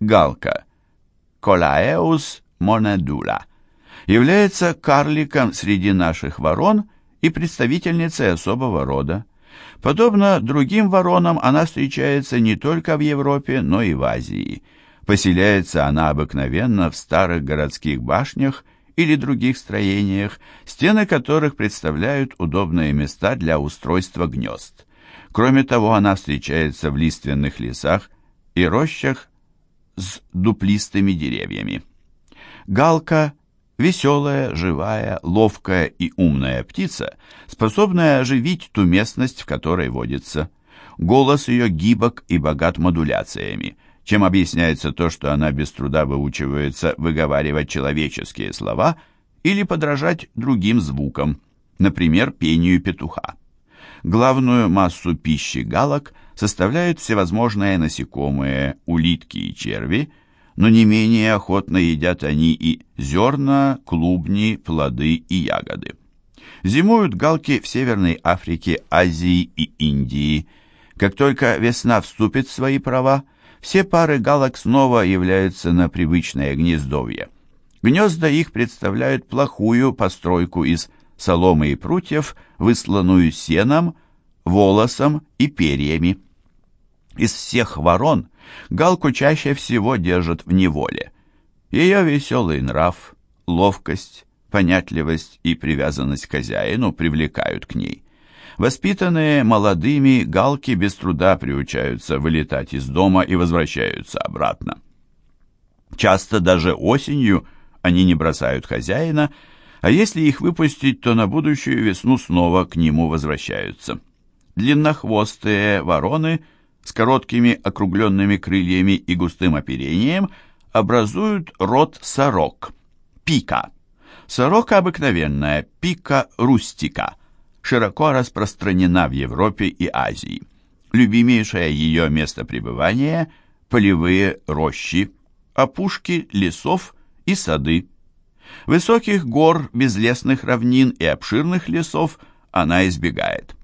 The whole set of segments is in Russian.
галка Колаеус монедула является карликом среди наших ворон и представительницей особого рода. Подобно другим воронам, она встречается не только в Европе, но и в Азии. Поселяется она обыкновенно в старых городских башнях или других строениях, стены которых представляют удобные места для устройства гнезд. Кроме того, она встречается в лиственных лесах и рощах с дуплистыми деревьями. Галка – веселая, живая, ловкая и умная птица, способная оживить ту местность, в которой водится. Голос ее гибок и богат модуляциями – чем объясняется то, что она без труда выучивается выговаривать человеческие слова или подражать другим звукам, например, пению петуха. Главную массу пищи галок составляют всевозможные насекомые, улитки и черви, но не менее охотно едят они и зерна, клубни, плоды и ягоды. Зимуют галки в Северной Африке, Азии и Индии. Как только весна вступит в свои права, все пары галок снова являются на привычное гнездовье. Гнезда их представляют плохую постройку из соломы и прутьев, высланную сеном, волосом и перьями. Из всех ворон галку чаще всего держат в неволе. Ее веселый нрав, ловкость, понятливость и привязанность к хозяину привлекают к ней. Воспитанные молодыми, галки без труда приучаются вылетать из дома и возвращаются обратно. Часто даже осенью они не бросают хозяина, а если их выпустить, то на будущую весну снова к нему возвращаются. Длиннохвостые вороны с короткими округленными крыльями и густым оперением образуют род сорок – пика. Сорока обыкновенная – пика рустика – широко распространена в Европе и Азии. Любимейшее ее место пребывания – полевые рощи, опушки лесов и сады. Высоких гор, безлесных равнин и обширных лесов она избегает.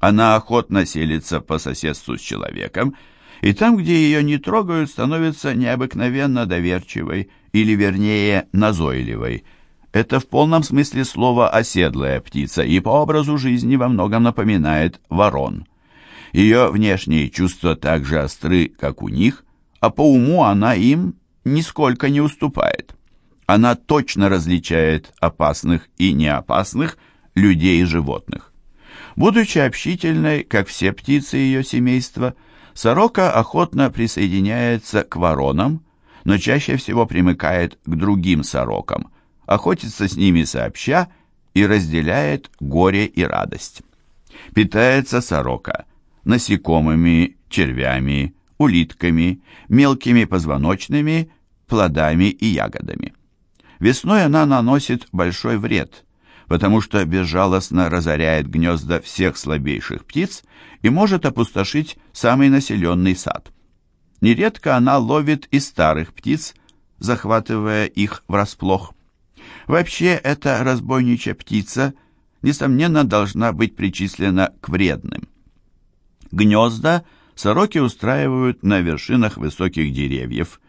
Она охотно селится по соседству с человеком, и там, где ее не трогают, становится необыкновенно доверчивой, или вернее назойливой – это в полном смысле слова оседлая птица и по образу жизни во многом напоминает ворон. Ее внешние чувства так же остры, как у них, а по уму она им нисколько не уступает. Она точно различает опасных и неопасных людей и животных. Будучи общительной, как все птицы ее семейства, сорока охотно присоединяется к воронам, но чаще всего примыкает к другим сорокам – охотится с ними сообща и разделяет горе и радость. Питается сорока насекомыми, червями, улитками, мелкими позвоночными, плодами и ягодами. Весной она наносит большой вред, потому что безжалостно разоряет гнезда всех слабейших птиц и может опустошить самый населенный сад. Нередко она ловит и старых птиц, захватывая их врасплох. Вообще, эта разбойничья птица, несомненно, должна быть причислена к вредным. Гнезда сороки устраивают на вершинах высоких деревьев,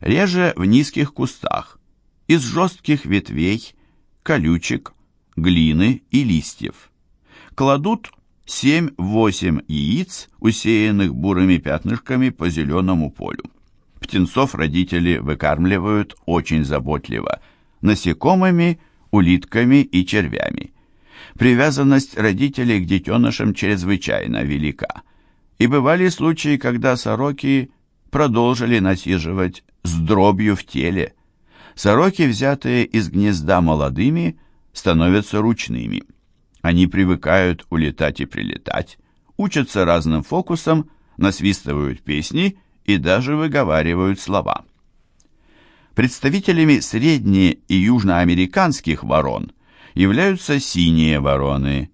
реже в низких кустах, из жестких ветвей, колючек, глины и листьев. Кладут 7-8 яиц, усеянных бурыми пятнышками по зеленому полю. Птенцов родители выкармливают очень заботливо – насекомыми, улитками и червями. Привязанность родителей к детенышам чрезвычайно велика. И бывали случаи, когда сороки продолжили насиживать с дробью в теле. Сороки, взятые из гнезда молодыми, становятся ручными. Они привыкают улетать и прилетать, учатся разным фокусам, насвистывают песни и даже выговаривают слова. Представителями средне- и южноамериканских ворон являются синие вороны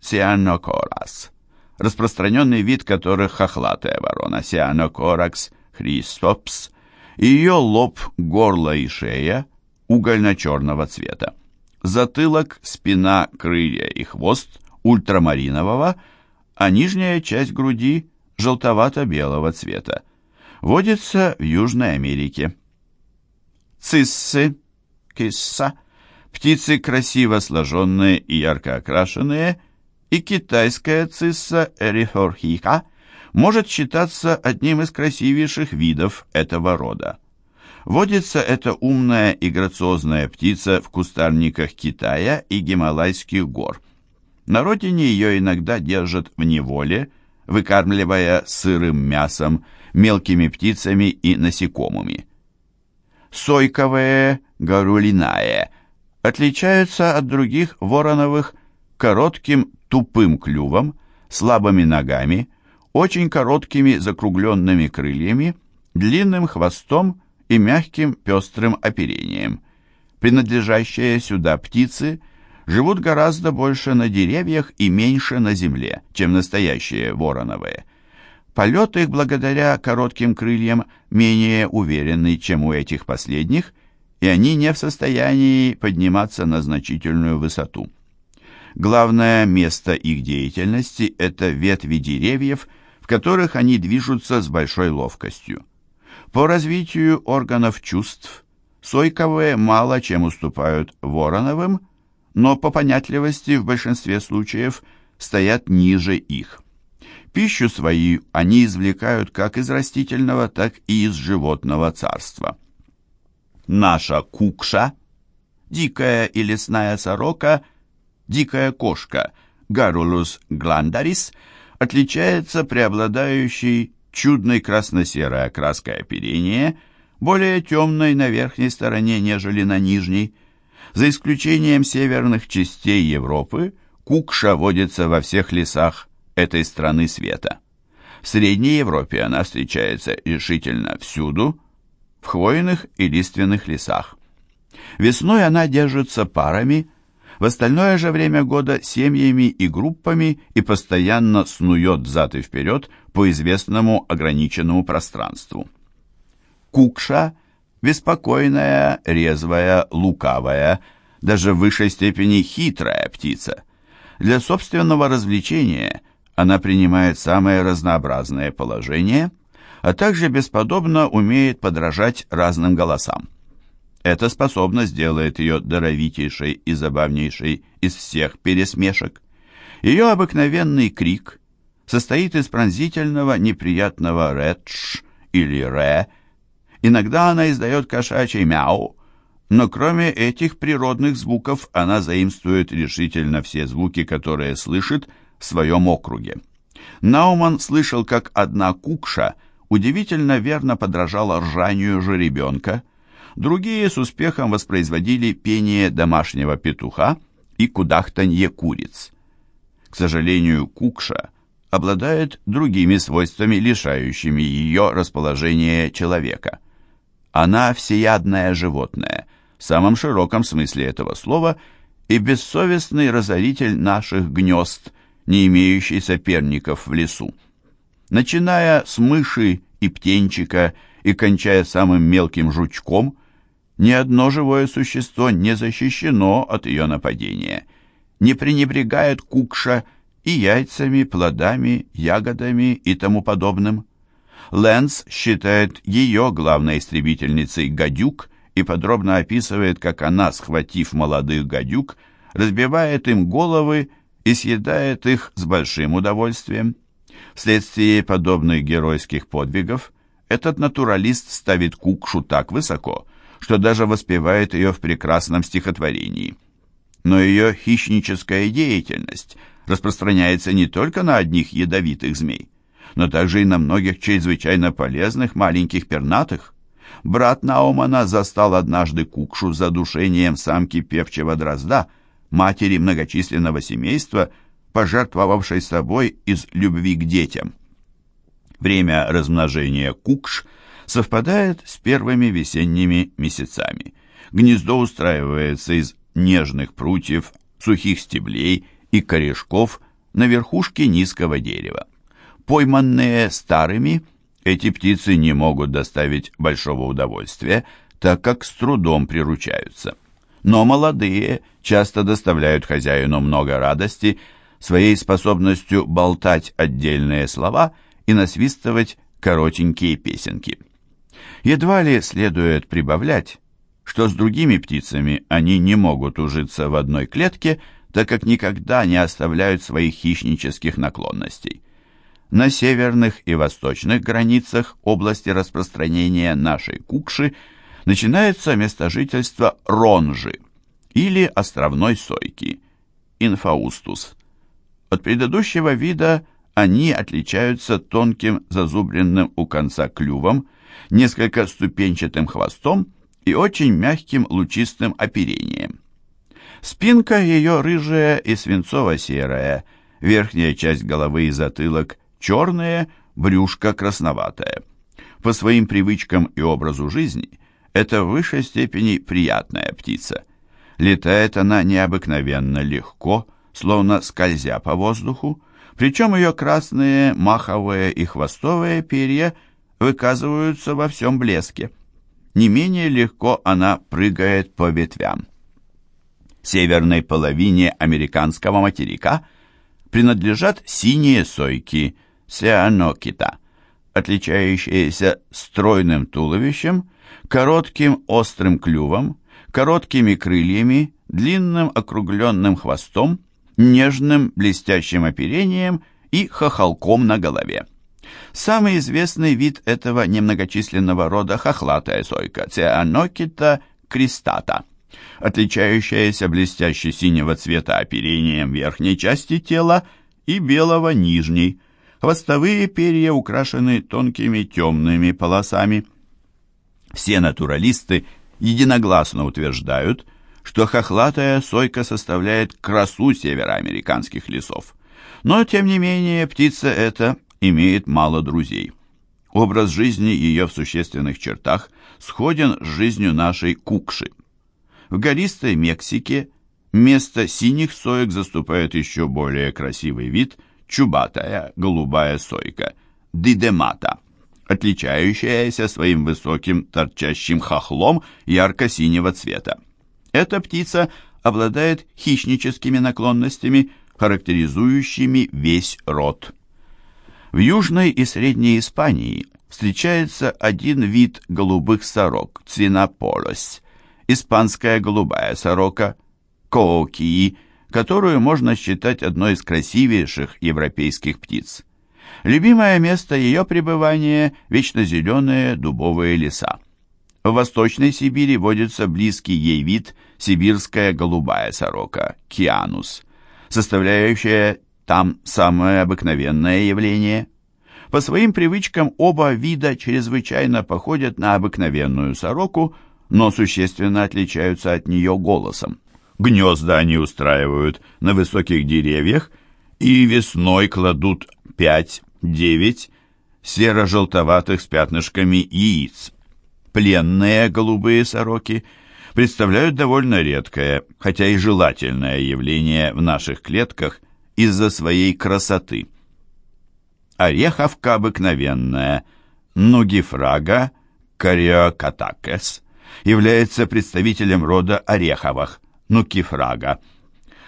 Cyanochoras, распространенный вид которых хохлатая ворона Cyanochorax христопс, ее лоб, горло и шея угольно-черного цвета. Затылок, спина, крылья и хвост ультрамаринового, а нижняя часть груди желтовато-белого цвета. Водится в Южной Америке. Циссы, кисса, птицы красиво сложенные и ярко окрашенные, и китайская цисса эрифорхика может считаться одним из красивейших видов этого рода. Водится эта умная и грациозная птица в кустарниках Китая и Гималайских гор. На родине ее иногда держат в неволе, выкармливая сырым мясом, мелкими птицами и насекомыми. Сойковые горулиная отличаются от других вороновых коротким тупым клювом, слабыми ногами, очень короткими закругленными крыльями, длинным хвостом и мягким пестрым оперением. Принадлежащие сюда птицы живут гораздо больше на деревьях и меньше на земле, чем настоящие вороновые. Полет их благодаря коротким крыльям менее уверенный, чем у этих последних, и они не в состоянии подниматься на значительную высоту. Главное место их деятельности – это ветви деревьев, в которых они движутся с большой ловкостью. По развитию органов чувств сойковые мало чем уступают вороновым, но по понятливости в большинстве случаев стоят ниже их. Пищу свою они извлекают как из растительного, так и из животного царства. Наша кукша, дикая и лесная сорока, дикая кошка, Гарулус гландарис, отличается преобладающей чудной красно-серой окраской оперения, более темной на верхней стороне, нежели на нижней. За исключением северных частей Европы, кукша водится во всех лесах этой страны света. В Средней Европе она встречается решительно всюду, в хвойных и лиственных лесах. Весной она держится парами, в остальное же время года семьями и группами и постоянно снует взад и вперед по известному ограниченному пространству. Кукша – беспокойная, резвая, лукавая, даже в высшей степени хитрая птица. Для собственного развлечения она принимает самые разнообразные положения, а также бесподобно умеет подражать разным голосам. Эта способность делает ее даровитейшей и забавнейшей из всех пересмешек. Ее обыкновенный крик состоит из пронзительного неприятного «редж» или «ре». Иногда она издает кошачий «мяу», но кроме этих природных звуков она заимствует решительно все звуки, которые слышит в своем округе. Науман слышал, как одна кукша удивительно верно подражала ржанию жеребенка – Другие с успехом воспроизводили пение домашнего петуха и кудахтанье куриц. К сожалению, кукша обладает другими свойствами, лишающими ее расположения человека. Она всеядное животное, в самом широком смысле этого слова, и бессовестный разоритель наших гнезд, не имеющий соперников в лесу. Начиная с мыши и птенчика и кончая самым мелким жучком, ни одно живое существо не защищено от ее нападения. Не пренебрегает кукша и яйцами, плодами, ягодами и тому подобным. Лэнс считает ее главной истребительницей гадюк и подробно описывает, как она, схватив молодых гадюк, разбивает им головы и съедает их с большим удовольствием. Вследствие подобных геройских подвигов этот натуралист ставит кукшу так высоко, что даже воспевает ее в прекрасном стихотворении. Но ее хищническая деятельность распространяется не только на одних ядовитых змей, но также и на многих чрезвычайно полезных маленьких пернатых. Брат Наумана застал однажды кукшу с задушением самки певчего дрозда, матери многочисленного семейства, пожертвовавшей собой из любви к детям. Время размножения кукш совпадает с первыми весенними месяцами. Гнездо устраивается из нежных прутьев, сухих стеблей и корешков на верхушке низкого дерева. Пойманные старыми, эти птицы не могут доставить большого удовольствия, так как с трудом приручаются. Но молодые часто доставляют хозяину много радости своей способностью болтать отдельные слова и насвистывать коротенькие песенки. Едва ли следует прибавлять, что с другими птицами они не могут ужиться в одной клетке, так как никогда не оставляют своих хищнических наклонностей. На северных и восточных границах области распространения нашей кукши начинается место жительства ронжи или островной сойки, инфаустус. От предыдущего вида они отличаются тонким зазубренным у конца клювом, несколько ступенчатым хвостом и очень мягким лучистым оперением. Спинка ее рыжая и свинцово-серая, верхняя часть головы и затылок черные, брюшко красноватое. По своим привычкам и образу жизни это в высшей степени приятная птица. Летает она необыкновенно легко, словно скользя по воздуху, причем ее красные маховые и хвостовые перья выказываются во всем блеске. Не менее легко она прыгает по ветвям. Северной половине американского материка принадлежат синие сойки сеанокита, отличающиеся стройным туловищем, коротким острым клювом, короткими крыльями, длинным округленным хвостом, нежным блестящим оперением и хохолком на голове. Самый известный вид этого немногочисленного рода хохлатая сойка – цианокита кристата, отличающаяся блестяще синего цвета оперением верхней части тела и белого нижней. Хвостовые перья украшены тонкими темными полосами. Все натуралисты единогласно утверждают, что хохлатая сойка составляет красу североамериканских лесов. Но, тем не менее, птица эта имеет мало друзей. Образ жизни ее в существенных чертах сходен с жизнью нашей кукши. В гористой Мексике место синих соек заступает еще более красивый вид – чубатая голубая сойка – дидемата, отличающаяся своим высоким торчащим хохлом ярко-синего цвета. Эта птица обладает хищническими наклонностями, характеризующими весь род. В Южной и Средней Испании встречается один вид голубых сорок – цинополос, испанская голубая сорока – коокии, которую можно считать одной из красивейших европейских птиц. Любимое место ее пребывания – вечно зеленые дубовые леса. В Восточной Сибири водится близкий ей вид сибирская голубая сорока – кианус, составляющая там самое обыкновенное явление. По своим привычкам оба вида чрезвычайно походят на обыкновенную сороку, но существенно отличаются от нее голосом. Гнезда они устраивают на высоких деревьях и весной кладут 5-9 серо-желтоватых с пятнышками яиц пленные голубые сороки представляют довольно редкое, хотя и желательное явление в наших клетках из-за своей красоты. Ореховка обыкновенная, нугифрага кариокатакес, является представителем рода ореховых, нукифрага.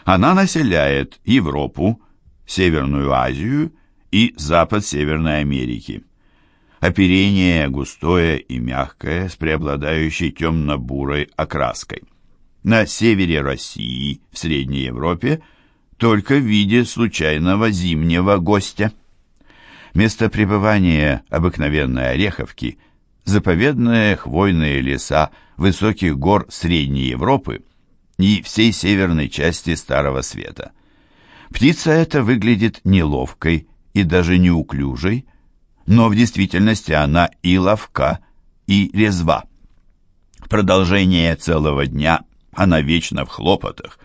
Она населяет Европу, Северную Азию и запад Северной Америки. Оперение густое и мягкое, с преобладающей темно-бурой окраской. На севере России, в Средней Европе, только в виде случайного зимнего гостя. Место пребывания обыкновенной Ореховки – заповедные хвойные леса высоких гор Средней Европы и всей северной части Старого Света. Птица эта выглядит неловкой и даже неуклюжей, но в действительности она и ловка, и резва. Продолжение целого дня она вечно в хлопотах,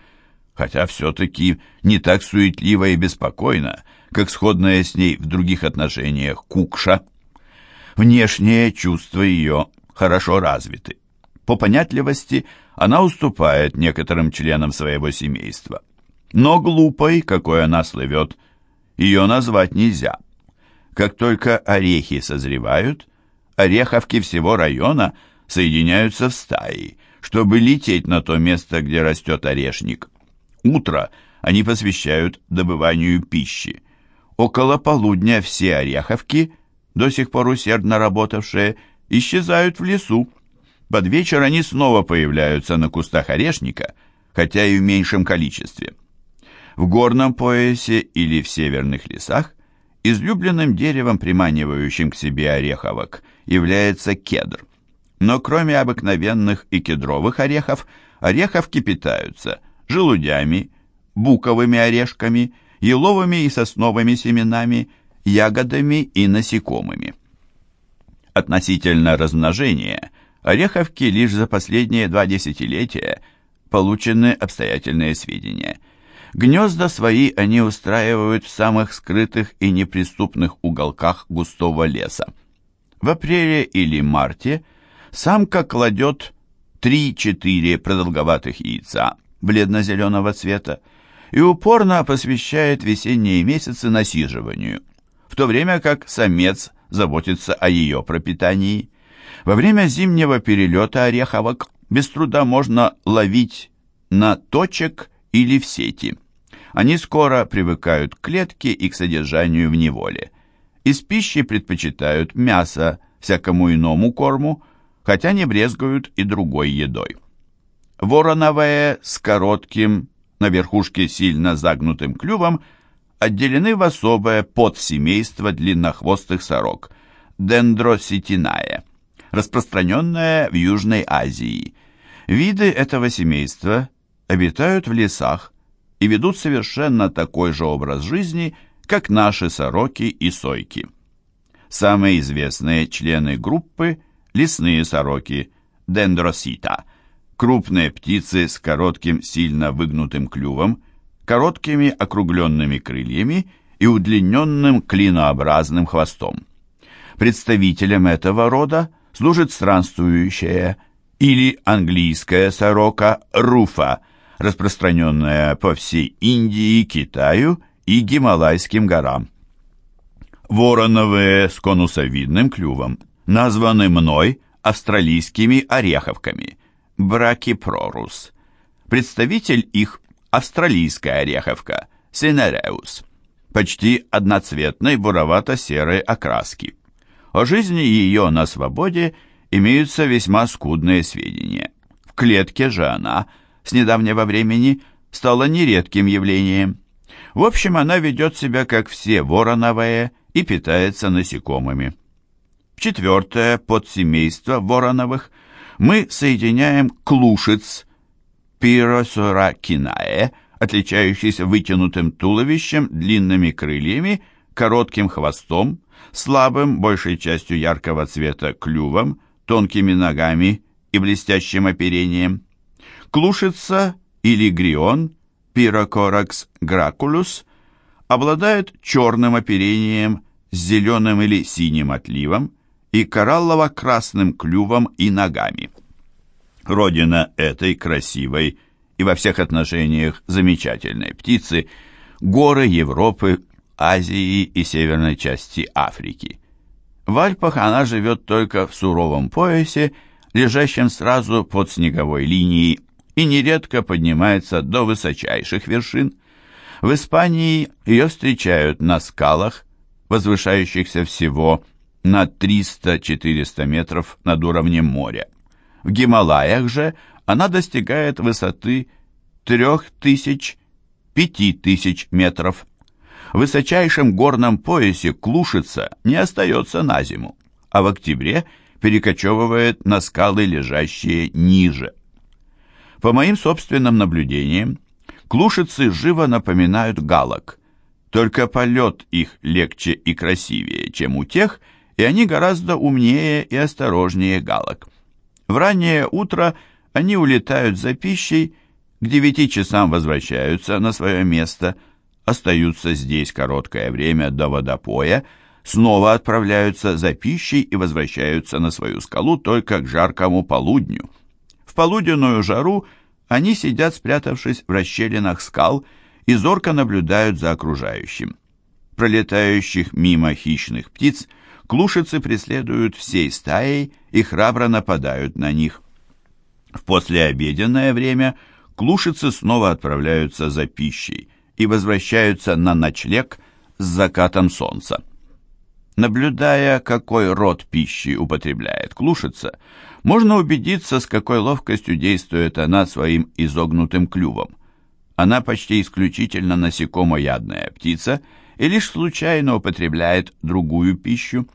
хотя все-таки не так суетлива и беспокойна, как сходная с ней в других отношениях кукша. Внешние чувства ее хорошо развиты. По понятливости она уступает некоторым членам своего семейства. Но глупой, какой она слывет, ее назвать нельзя. Как только орехи созревают, ореховки всего района соединяются в стаи, чтобы лететь на то место, где растет орешник. Утро они посвящают добыванию пищи. Около полудня все ореховки до сих пор усердно работавшие, исчезают в лесу. Под вечер они снова появляются на кустах орешника, хотя и в меньшем количестве. В горном поясе или в северных лесах излюбленным деревом, приманивающим к себе ореховок, является кедр. Но кроме обыкновенных и кедровых орехов, ореховки питаются желудями, буковыми орешками, еловыми и сосновыми семенами, ягодами и насекомыми. Относительно размножения, ореховки лишь за последние два десятилетия получены обстоятельные сведения. Гнезда свои они устраивают в самых скрытых и неприступных уголках густого леса. В апреле или марте самка кладет 3-4 продолговатых яйца бледно-зеленого цвета и упорно посвящает весенние месяцы насиживанию, в то время как самец заботится о ее пропитании. Во время зимнего перелета ореховок без труда можно ловить на точек или в сети. Они скоро привыкают к клетке и к содержанию в неволе. Из пищи предпочитают мясо всякому иному корму, хотя не брезгуют и другой едой. Вороновые с коротким, на верхушке сильно загнутым клювом, отделены в особое подсемейство длиннохвостых сорок – дендроситиная, распространенное в Южной Азии. Виды этого семейства обитают в лесах и ведут совершенно такой же образ жизни, как наши сороки и сойки. Самые известные члены группы – лесные сороки – дендросита, крупные птицы с коротким, сильно выгнутым клювом, короткими округленными крыльями и удлиненным клинообразным хвостом. Представителем этого рода служит странствующая или английская сорока руфа, распространенная по всей Индии, Китаю и Гималайским горам. Вороновые с конусовидным клювом названы мной австралийскими ореховками – бракипрорус. Представитель их – австралийская ореховка – синереус, почти одноцветной буровато-серой окраски. О жизни ее на свободе имеются весьма скудные сведения. В клетке же она с недавнего времени стала нередким явлением. В общем, она ведет себя, как все вороновые, и питается насекомыми. Четвертое подсемейство вороновых мы соединяем клушиц пиросоракинаe, отличающийся вытянутым туловищем, длинными крыльями, коротким хвостом, слабым, большей частью яркого цвета, клювом, тонкими ногами и блестящим оперением. Клушица или грион, пирокоракс гракулус, обладает черным оперением с зеленым или синим отливом и кораллово-красным клювом и ногами. Родина этой красивой и во всех отношениях замечательной птицы – горы Европы, Азии и северной части Африки. В Альпах она живет только в суровом поясе, лежащем сразу под снеговой линией, и нередко поднимается до высочайших вершин. В Испании ее встречают на скалах, возвышающихся всего на 300-400 метров над уровнем моря. В Гималаях же она достигает высоты 3000-5000 метров. В высочайшем горном поясе клушица не остается на зиму, а в октябре перекочевывает на скалы, лежащие ниже. По моим собственным наблюдениям, клушицы живо напоминают галок, только полет их легче и красивее, чем у тех, и они гораздо умнее и осторожнее галок. В раннее утро они улетают за пищей, к девяти часам возвращаются на свое место, остаются здесь короткое время до водопоя, снова отправляются за пищей и возвращаются на свою скалу только к жаркому полудню. В полуденную жару они сидят, спрятавшись в расщелинах скал, и зорко наблюдают за окружающим. Пролетающих мимо хищных птиц клушицы преследуют всей стаей и храбро нападают на них. В послеобеденное время клушицы снова отправляются за пищей и возвращаются на ночлег с закатом солнца. Наблюдая, какой род пищи употребляет клушица, можно убедиться, с какой ловкостью действует она своим изогнутым клювом. Она почти исключительно насекомоядная птица и лишь случайно употребляет другую пищу.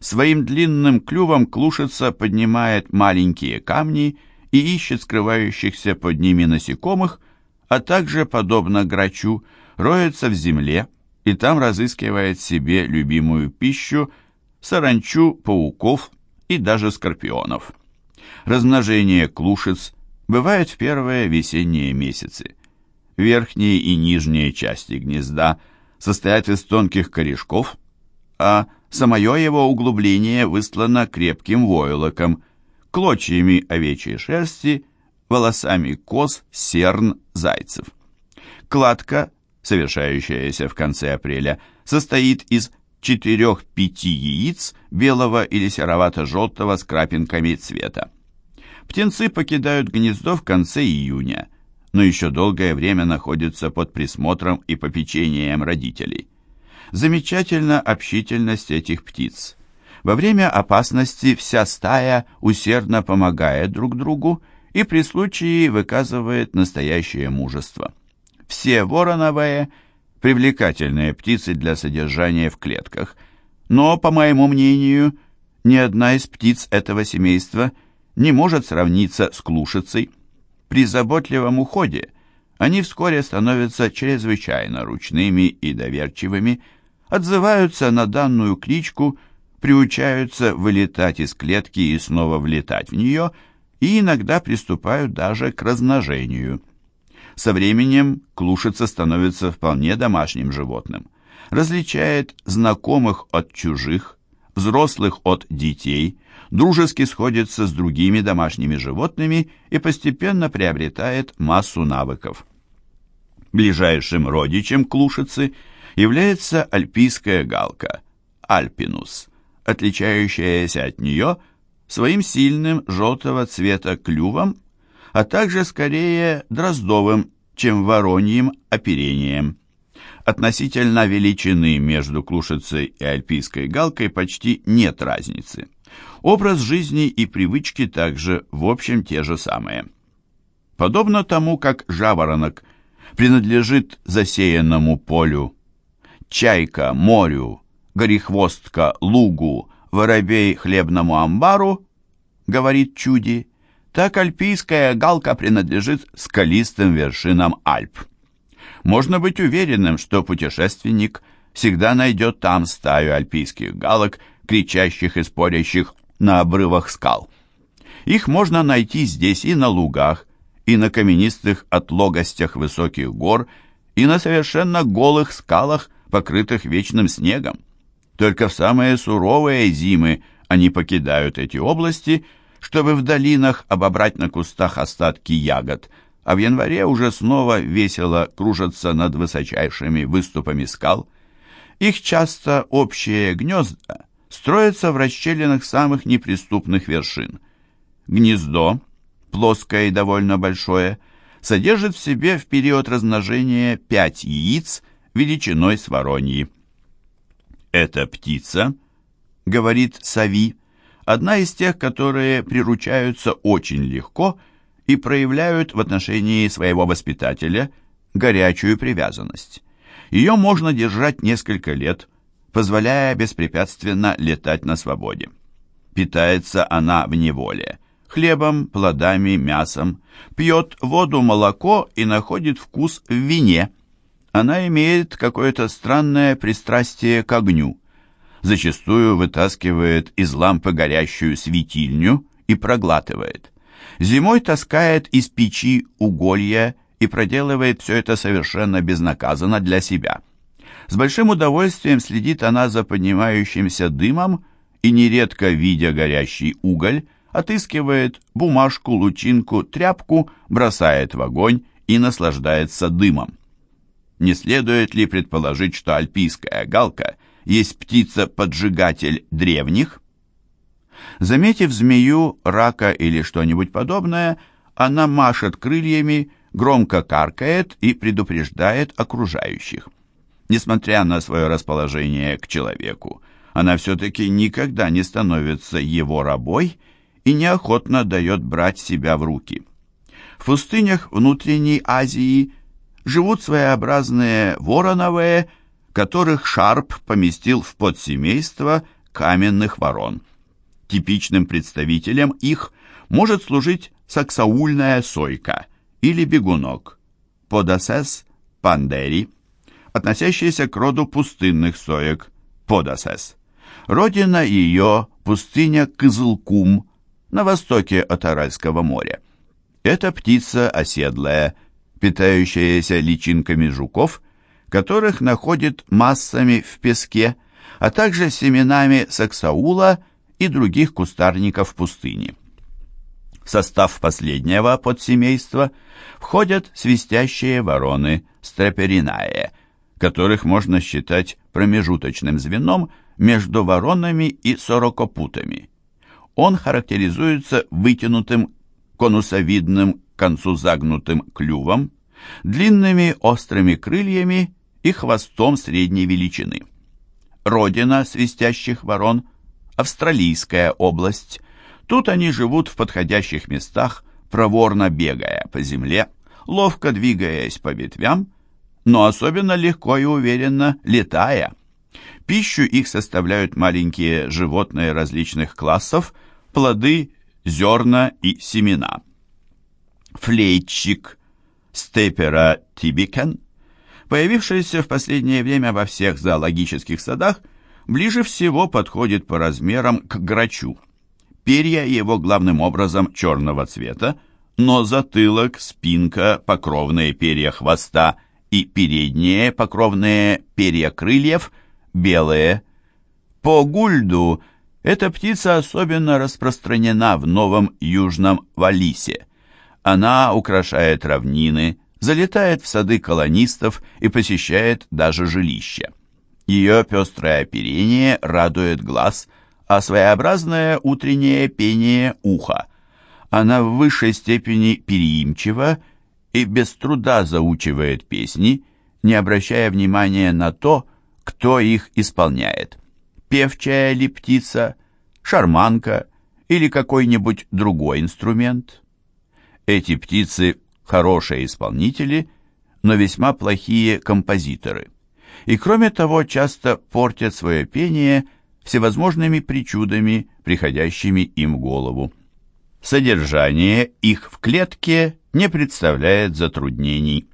Своим длинным клювом клушица поднимает маленькие камни и ищет скрывающихся под ними насекомых, а также, подобно грачу, роется в земле и там разыскивает себе любимую пищу, саранчу, пауков и даже скорпионов. Размножение клушиц бывает в первые весенние месяцы. Верхние и нижние части гнезда состоят из тонких корешков, а самое его углубление выслано крепким войлоком, клочьями овечьей шерсти, волосами коз, серн, зайцев. Кладка, совершающаяся в конце апреля, состоит из четырех-пяти яиц белого или серовато-желтого с крапинками цвета. Птенцы покидают гнездо в конце июня, но еще долгое время находятся под присмотром и попечением родителей. Замечательна общительность этих птиц. Во время опасности вся стая усердно помогает друг другу и при случае выказывает настоящее мужество. Все вороновые – привлекательные птицы для содержания в клетках, но, по моему мнению, ни одна из птиц этого семейства не может сравниться с клушицей. При заботливом уходе они вскоре становятся чрезвычайно ручными и доверчивыми, отзываются на данную кличку, приучаются вылетать из клетки и снова влетать в нее и иногда приступают даже к размножению. Со временем клушица становится вполне домашним животным, различает знакомых от чужих, взрослых от детей, дружески сходится с другими домашними животными и постепенно приобретает массу навыков. Ближайшим родичем клушицы является альпийская галка – альпинус, отличающаяся от нее своим сильным желтого цвета клювом, а также скорее дроздовым, чем вороньим оперением. Относительно величины между клушицей и альпийской галкой почти нет разницы. Образ жизни и привычки также в общем те же самые. Подобно тому, как жаворонок принадлежит засеянному полю, чайка – морю, горехвостка – лугу, воробей – хлебному амбару, говорит Чуди, так альпийская галка принадлежит скалистым вершинам Альп. Можно быть уверенным, что путешественник всегда найдет там стаю альпийских галок, кричащих и спорящих на обрывах скал. Их можно найти здесь и на лугах, и на каменистых отлогостях высоких гор, и на совершенно голых скалах, покрытых вечным снегом. Только в самые суровые зимы они покидают эти области, чтобы в долинах обобрать на кустах остатки ягод, а в январе уже снова весело кружатся над высочайшими выступами скал. Их часто общие гнезда строятся в расщелинах самых неприступных вершин. Гнездо, плоское и довольно большое, содержит в себе в период размножения пять яиц величиной с вороньи. Эта птица, говорит Сави, одна из тех, которые приручаются очень легко и проявляют в отношении своего воспитателя горячую привязанность. Ее можно держать несколько лет – позволяя беспрепятственно летать на свободе. Питается она в неволе, хлебом, плодами, мясом, пьет воду, молоко и находит вкус в вине. Она имеет какое-то странное пристрастие к огню. Зачастую вытаскивает из лампы горящую светильню и проглатывает. Зимой таскает из печи уголья и проделывает все это совершенно безнаказанно для себя. С большим удовольствием следит она за поднимающимся дымом и, нередко видя горящий уголь, отыскивает бумажку, лучинку, тряпку, бросает в огонь и наслаждается дымом. Не следует ли предположить, что альпийская галка есть птица-поджигатель древних? Заметив змею, рака или что-нибудь подобное, она машет крыльями, громко каркает и предупреждает окружающих. Несмотря на свое расположение к человеку, она все-таки никогда не становится его рабой и неохотно дает брать себя в руки. В пустынях внутренней Азии живут своеобразные вороновые, которых Шарп поместил в подсемейство каменных ворон. Типичным представителем их может служить саксаульная сойка или бегунок, подосес пандери, относящаяся к роду пустынных соек, подосес. Родина ее – пустыня Кызылкум на востоке от Аральского моря. Это птица оседлая, питающаяся личинками жуков, которых находит массами в песке, а также семенами саксаула и других кустарников пустыни. В состав последнего подсемейства входят свистящие вороны стреперинае, которых можно считать промежуточным звеном между воронами и сорокопутами. Он характеризуется вытянутым конусовидным концу загнутым клювом, длинными острыми крыльями и хвостом средней величины. Родина свистящих ворон – Австралийская область. Тут они живут в подходящих местах, проворно бегая по земле, ловко двигаясь по ветвям, но особенно легко и уверенно летая. Пищу их составляют маленькие животные различных классов, плоды, зерна и семена. Флейтчик степера тибикен, появившийся в последнее время во всех зоологических садах, ближе всего подходит по размерам к грачу. Перья его главным образом черного цвета, но затылок, спинка, покровные перья хвоста и передние покровные перья крыльев белые. По гульду эта птица особенно распространена в Новом Южном Валисе. Она украшает равнины, залетает в сады колонистов и посещает даже жилища. Ее пестрое оперение радует глаз, а своеобразное утреннее пение – ухо. Она в высшей степени переимчива и без труда заучивает песни, не обращая внимания на то, кто их исполняет. Певчая ли птица, шарманка или какой-нибудь другой инструмент? Эти птицы хорошие исполнители, но весьма плохие композиторы. И кроме того, часто портят свое пение всевозможными причудами, приходящими им в голову. Содержание их в клетке не представляет затруднений.